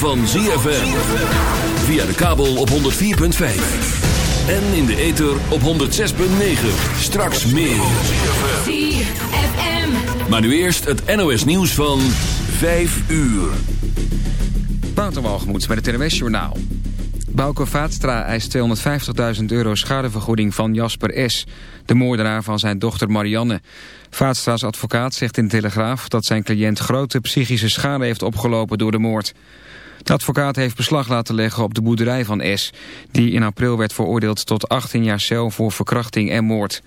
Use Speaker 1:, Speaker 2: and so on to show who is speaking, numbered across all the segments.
Speaker 1: van ZFM. Via de kabel op 104.5. En in de ether op 106.9. Straks meer. ZFM. Maar nu eerst het NOS nieuws van 5 uur.
Speaker 2: Waterwalgemoed met het NOS Journaal. Bauke Vaatstra eist 250.000 euro schadevergoeding van Jasper S., de moordenaar van zijn dochter Marianne. Vaatstra's advocaat zegt in de Telegraaf dat zijn cliënt grote psychische schade heeft opgelopen door de moord. De advocaat heeft beslag laten leggen op de boerderij van S, die in april werd veroordeeld tot 18 jaar cel voor verkrachting en moord.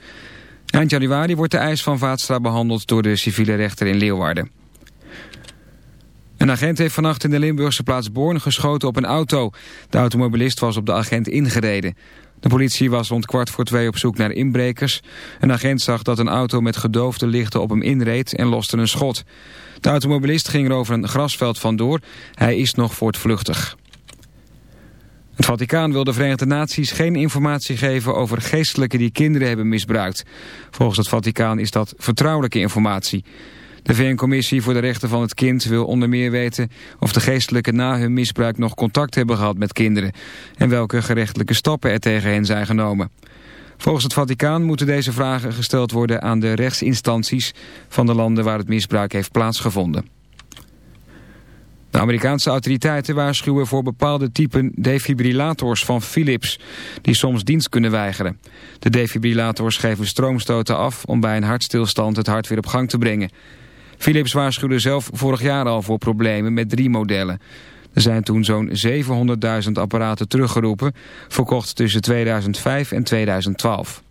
Speaker 2: Eind januari wordt de eis van Vaatstra behandeld door de civiele rechter in Leeuwarden. Een agent heeft vannacht in de Limburgse plaats Born geschoten op een auto. De automobilist was op de agent ingereden. De politie was rond kwart voor twee op zoek naar inbrekers. Een agent zag dat een auto met gedoofde lichten op hem inreed en loste een schot. De automobilist ging er over een grasveld vandoor. Hij is nog voortvluchtig. Het Vaticaan wil de Verenigde Naties geen informatie geven over geestelijken die kinderen hebben misbruikt. Volgens het Vaticaan is dat vertrouwelijke informatie. De VN-commissie voor de rechten van het kind wil onder meer weten of de geestelijken na hun misbruik nog contact hebben gehad met kinderen en welke gerechtelijke stappen er tegen hen zijn genomen. Volgens het Vaticaan moeten deze vragen gesteld worden aan de rechtsinstanties van de landen waar het misbruik heeft plaatsgevonden. De Amerikaanse autoriteiten waarschuwen voor bepaalde typen defibrillators van Philips, die soms dienst kunnen weigeren. De defibrillators geven stroomstoten af om bij een hartstilstand het hart weer op gang te brengen. Philips waarschuwde zelf vorig jaar al voor problemen met drie modellen. Er zijn toen zo'n 700.000 apparaten teruggeroepen, verkocht tussen 2005 en 2012.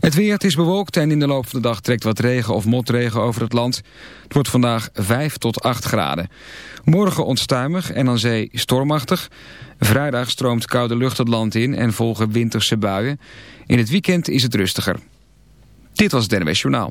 Speaker 2: Het weer, is bewolkt en in de loop van de dag trekt wat regen of motregen over het land. Het wordt vandaag 5 tot 8 graden. Morgen onstuimig en aan zee stormachtig. Vrijdag stroomt koude lucht het land in en volgen winterse buien. In het weekend is het rustiger. Dit was het NWS Journaal.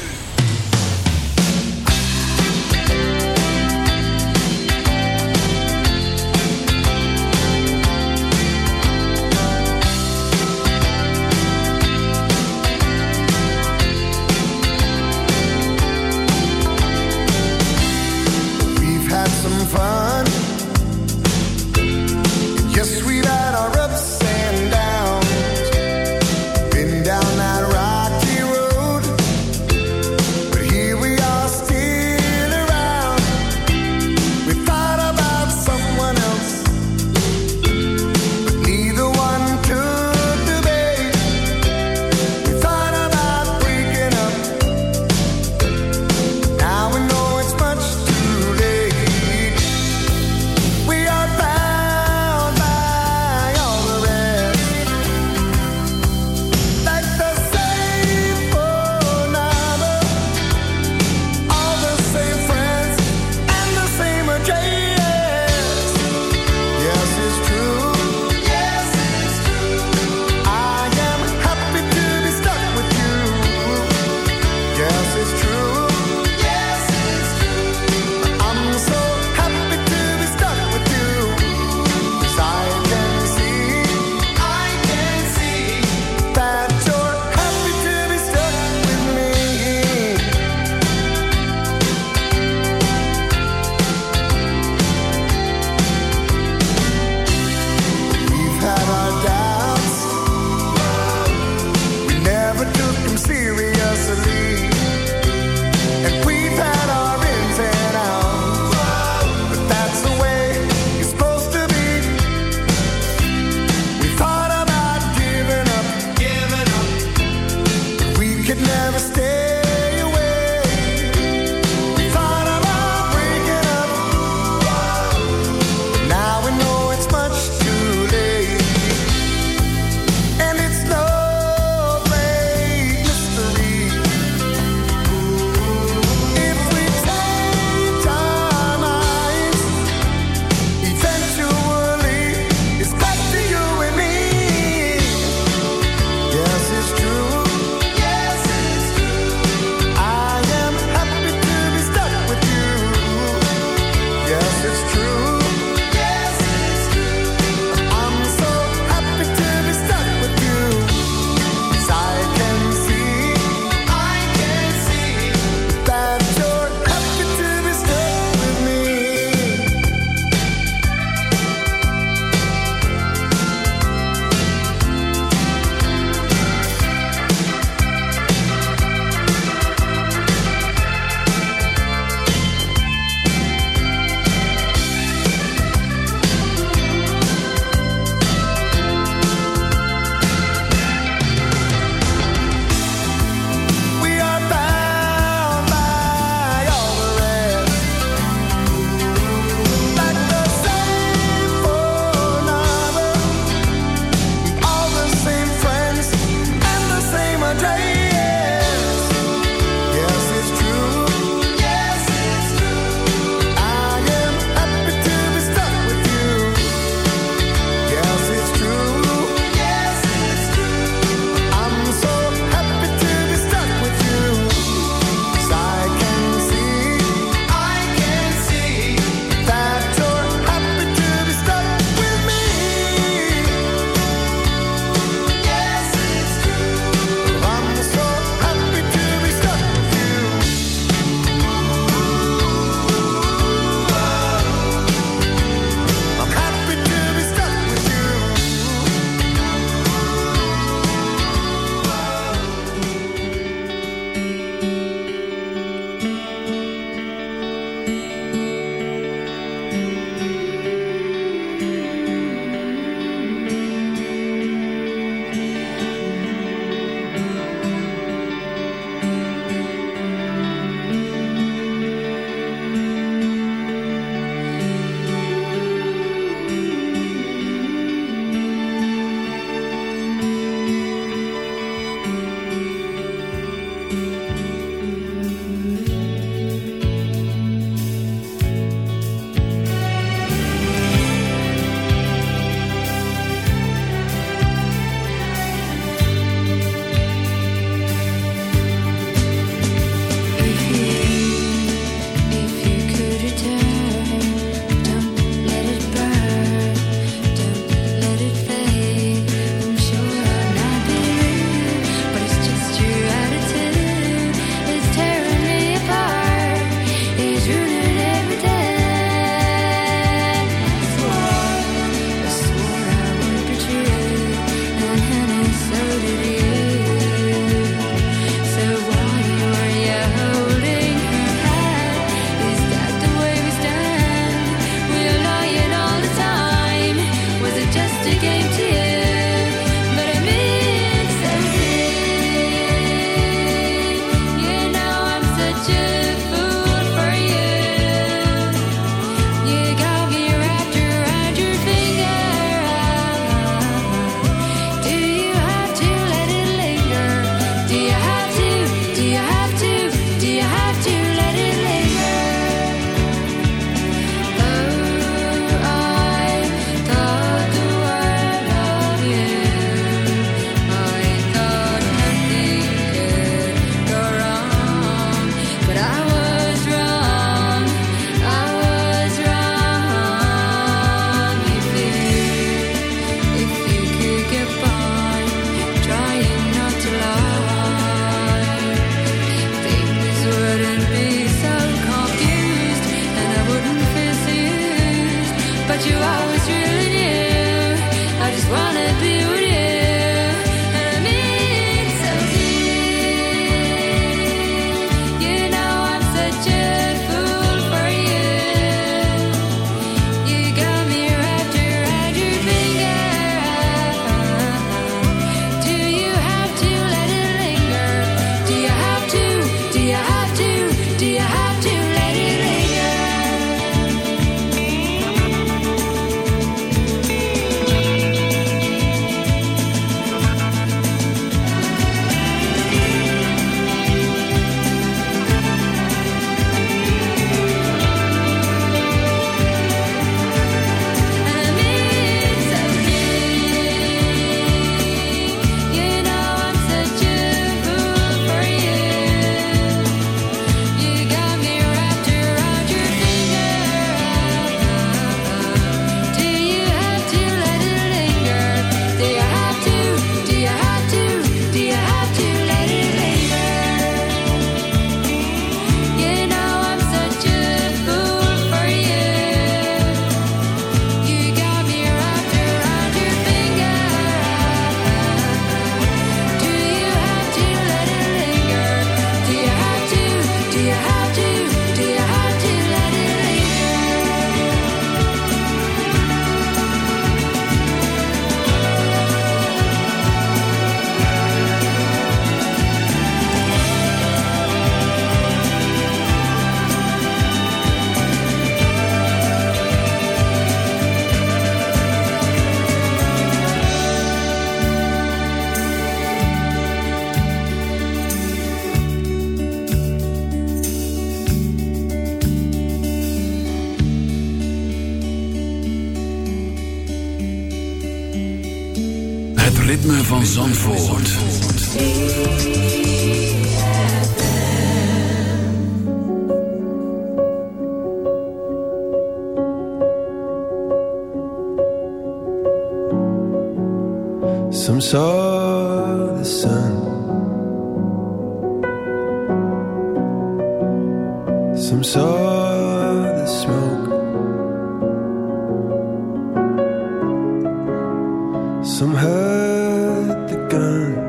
Speaker 3: Heard the gun.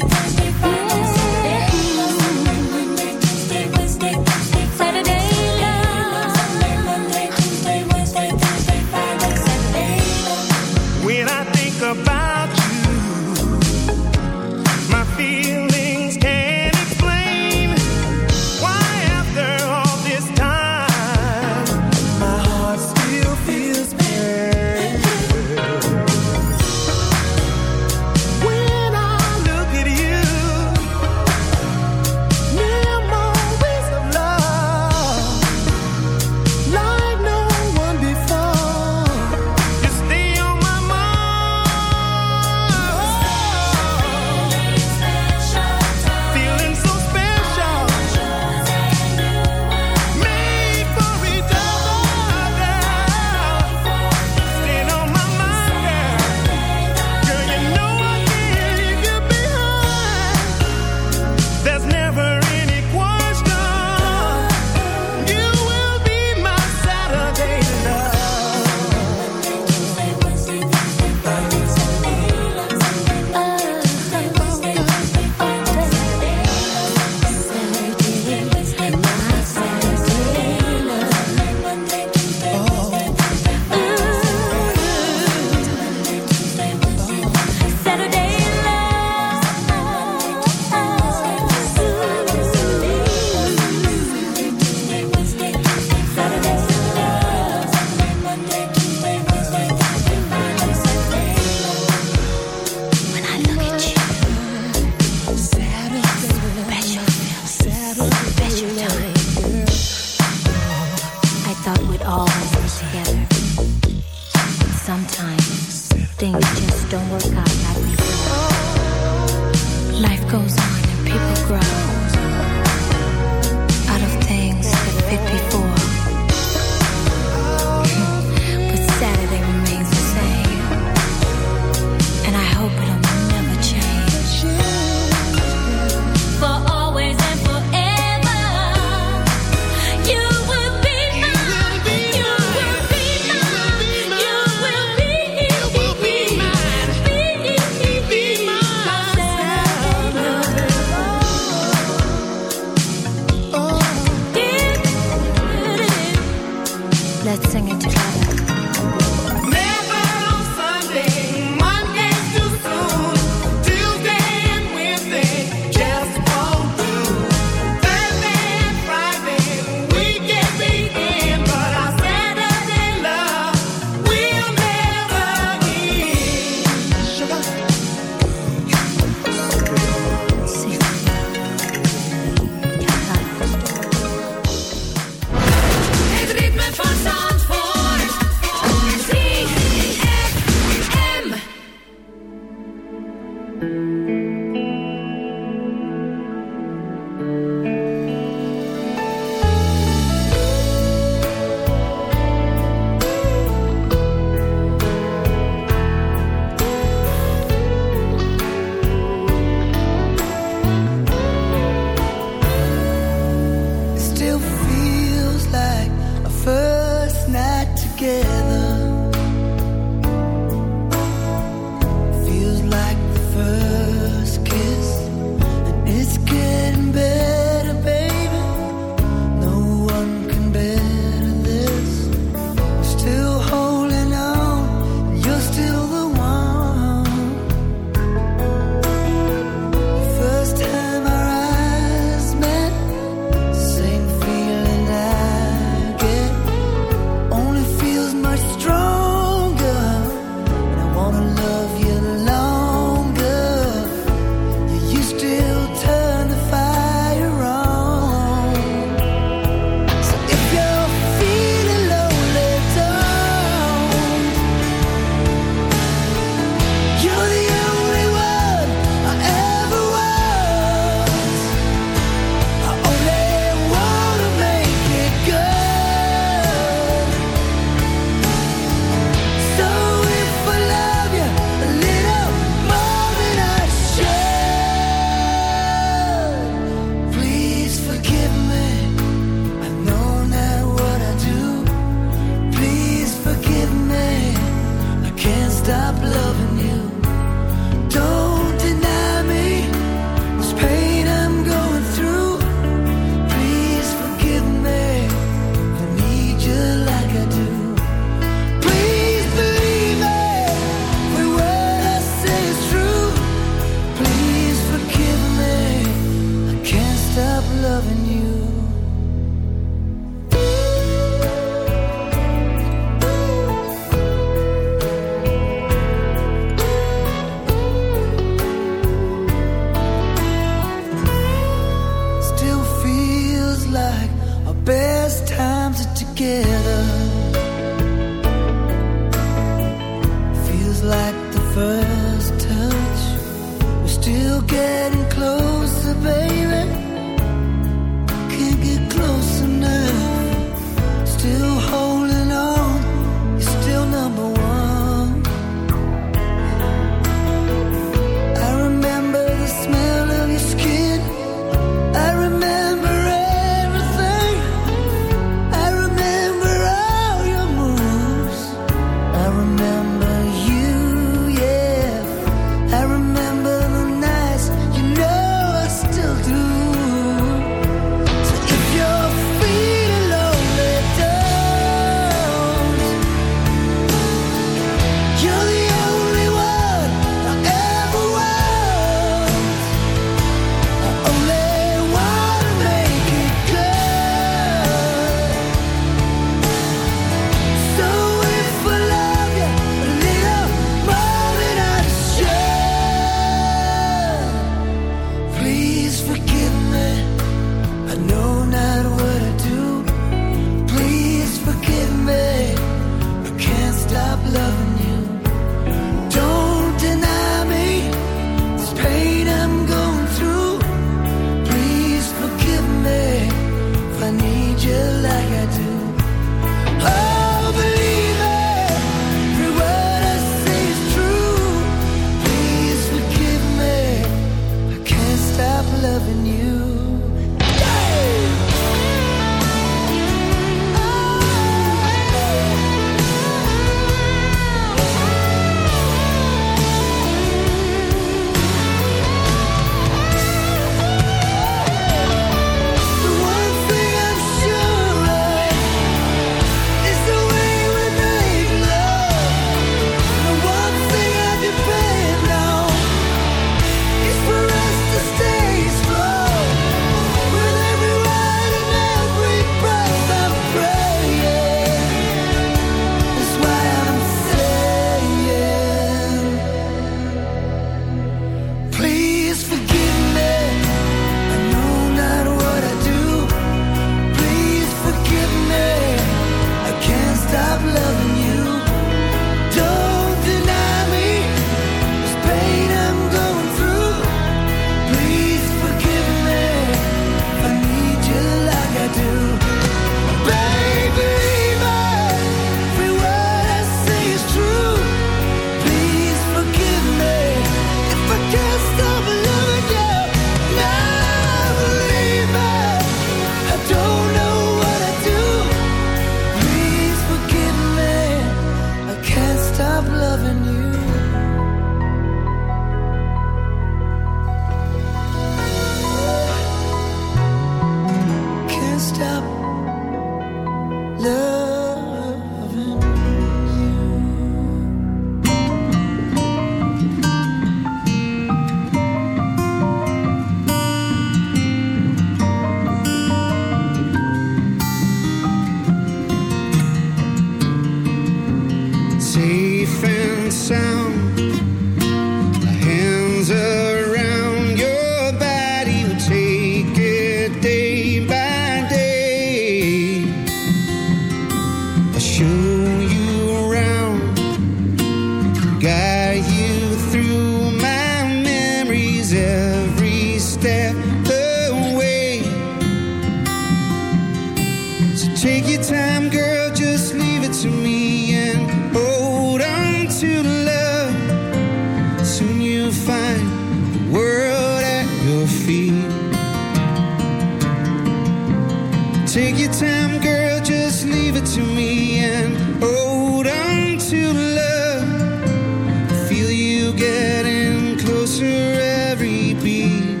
Speaker 3: Take your time, girl, just leave it to me and hold on to love. I feel you getting closer every beat.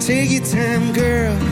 Speaker 3: Take your time, girl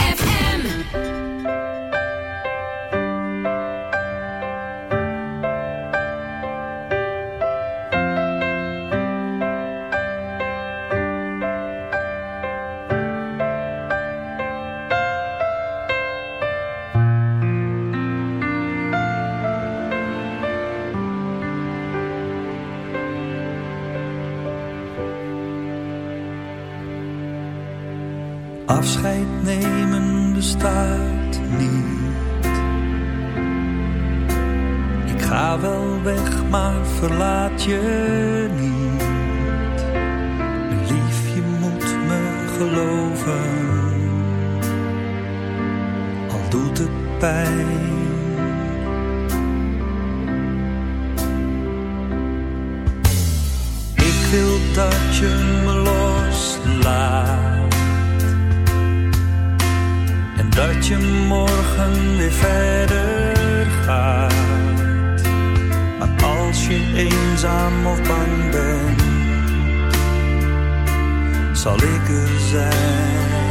Speaker 4: zal ik er zijn.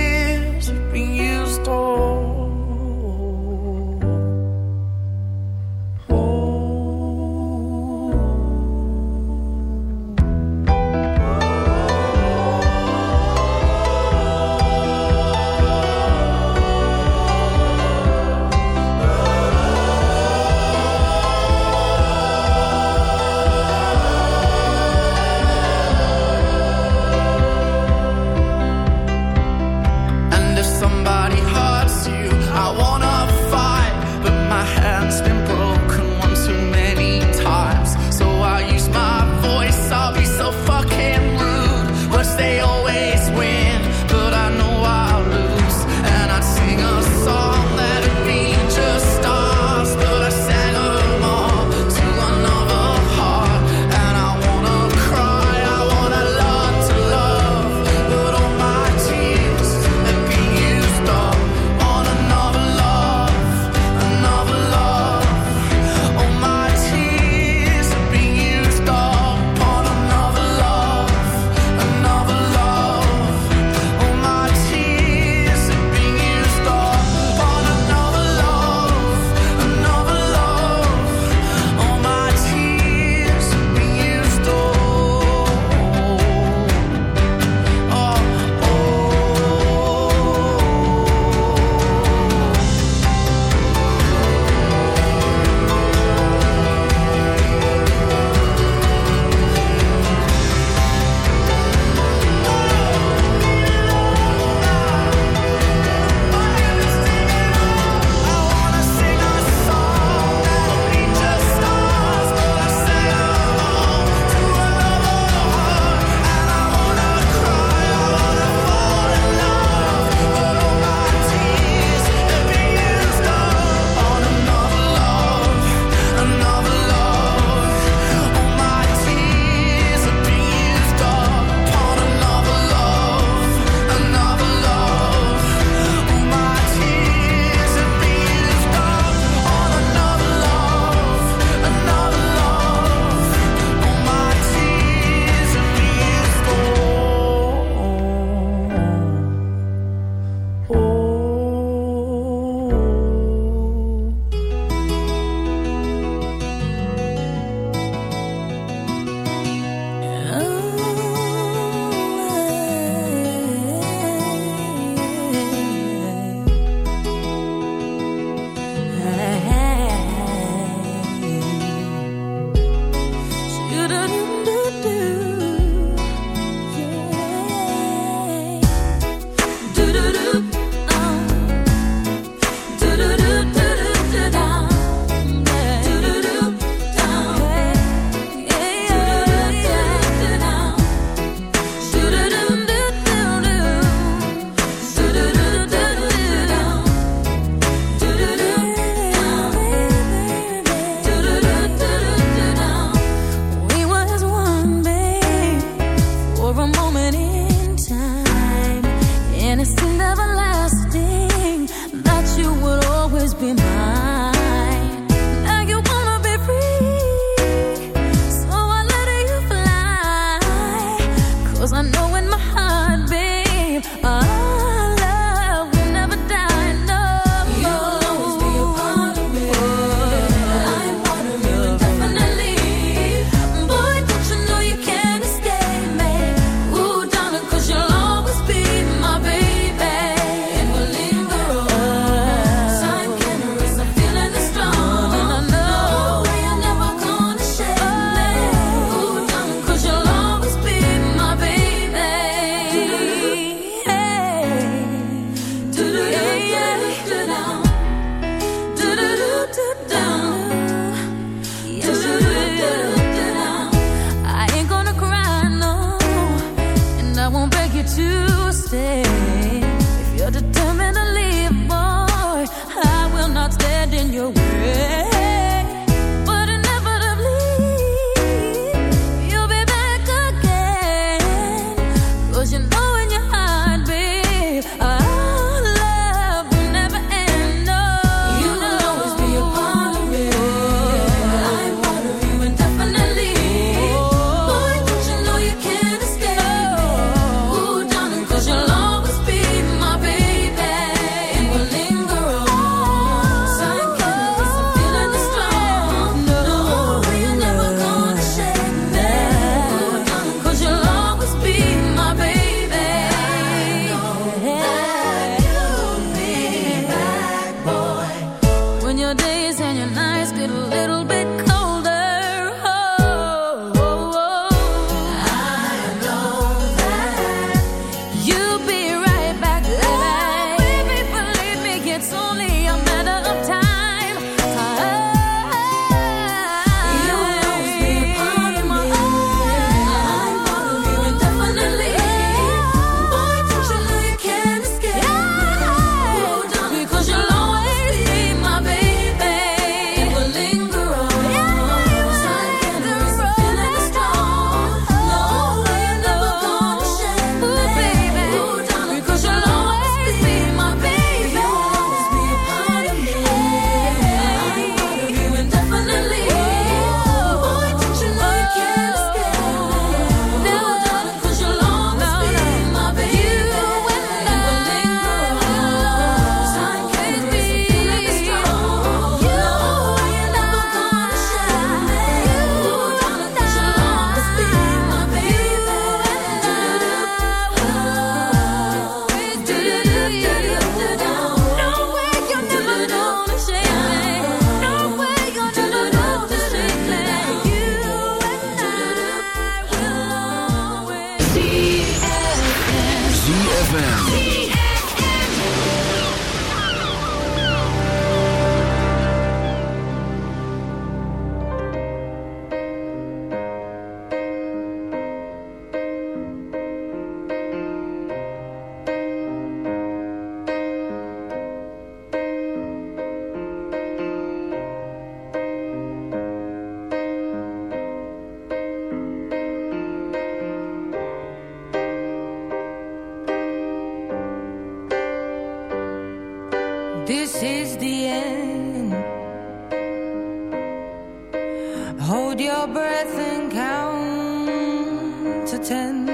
Speaker 5: To
Speaker 6: ten.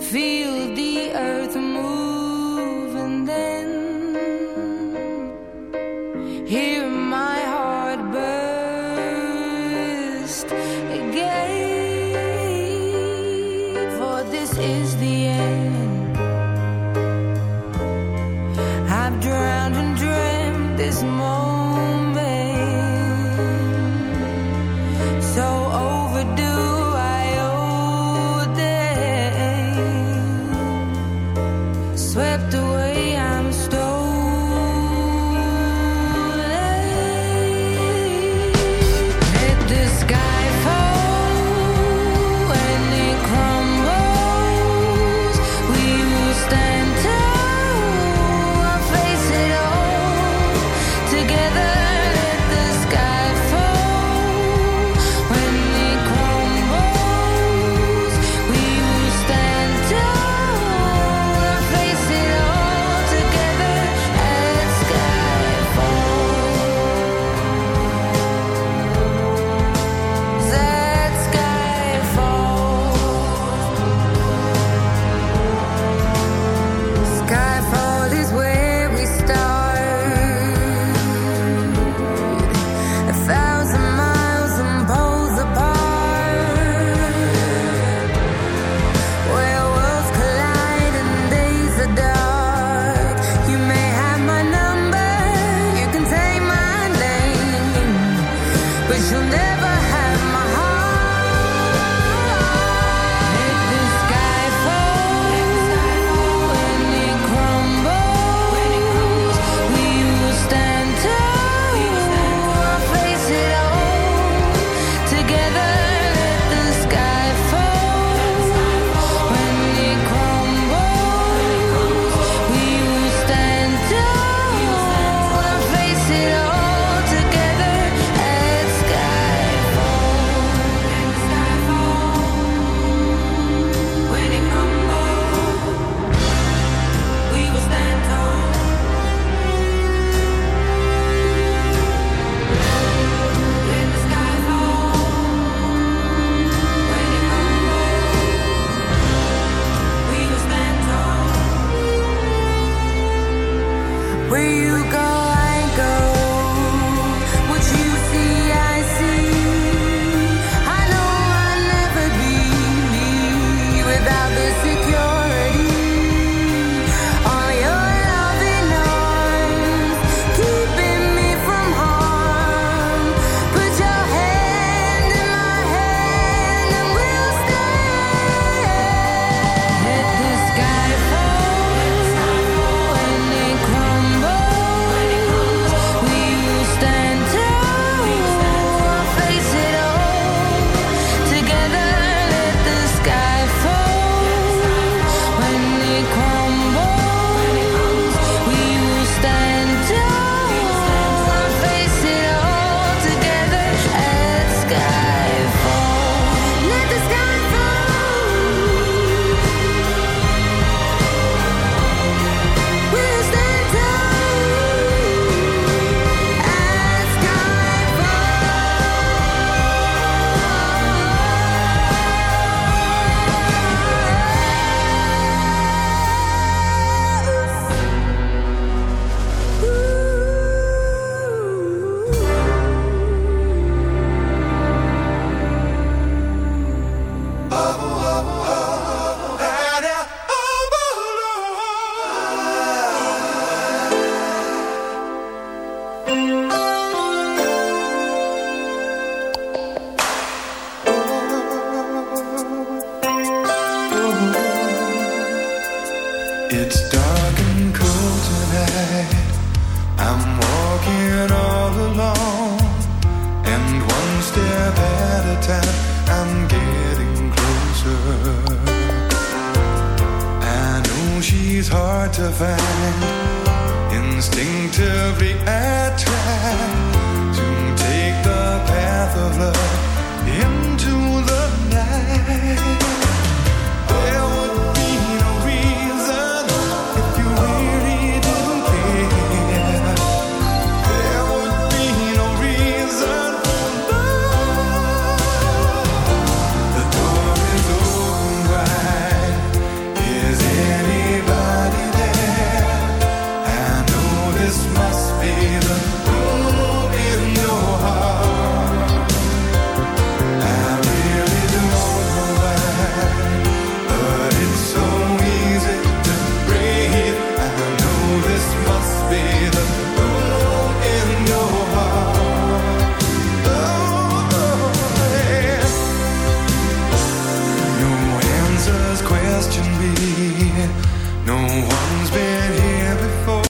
Speaker 6: Feel